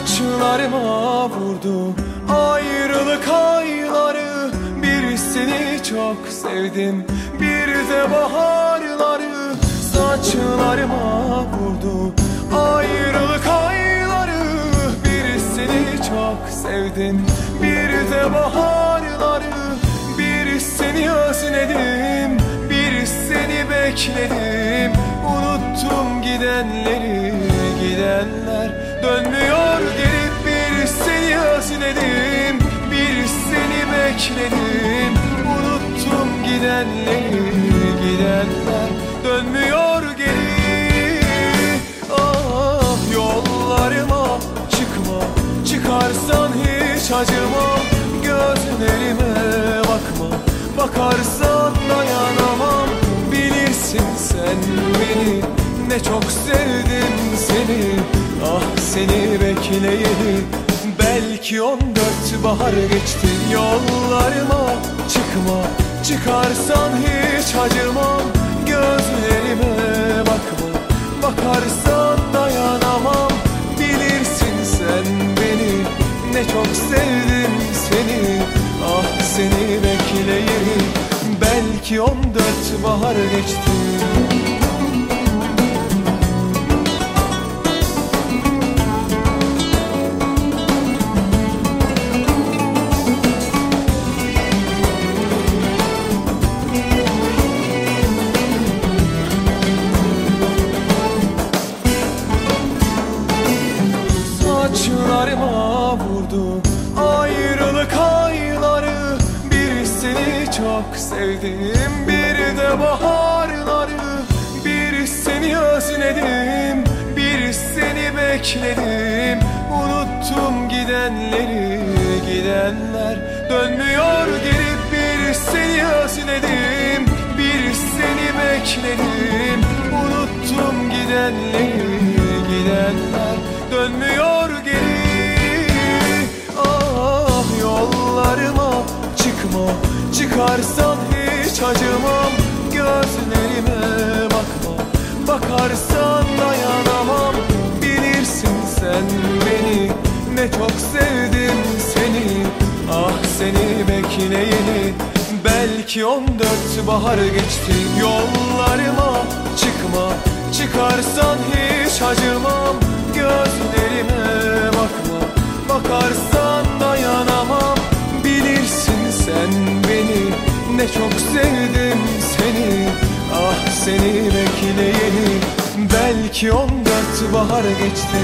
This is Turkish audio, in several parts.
Saçlarıma vurdu. Ayrılık ayları Bir seni çok sevdim. Bir de baharları Saçlarıma vurdu. Ayrılık ayları Bir seni çok sevdim. Bir de baharları Bir seni özledim. Bir seni bekledim. Unuttum gidenleri gidenler. Dönmüyor gidenleri gidenler Dönmüyor geri. Ah yollarıma çıkma Çıkarsan hiç acımam Gözlerime bakma Bakarsan dayanamam. Bilirsin sen beni Ne çok sevdim seni. Ah seni bekleyeli Belki on dört bahar geçti. Yollarıma 12 14 bahar geçti. Saçlarıma vurdu ayrılık çok sevdim bir de baharları. Bir seni özledim bir seni bekledim. Unuttum gidenleri gidenler. Dönmüyor geri bir seni özledim bir seni bekledim. Unuttum gidenleri gidenler. Dönmüyor Çıkarsan hiç acımam Gözlerime bakma. Bakarsan dayanamam Bilirsin sen beni. Ne çok sevdim seni Ah seni bekleyeni. Belki on dört bahar geçti Yollarıma çıkma. Çıkarsan hiç acımam Gözlerime bakma. Bakarsan dayanamam Ne çok sevdim seni. Ah seni bekleyeni. Belki on dört bahar geçti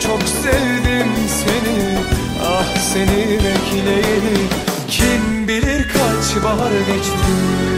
Çok sevdim seni. Ah seni bekleyeni Kim bilir kaç bahar geçti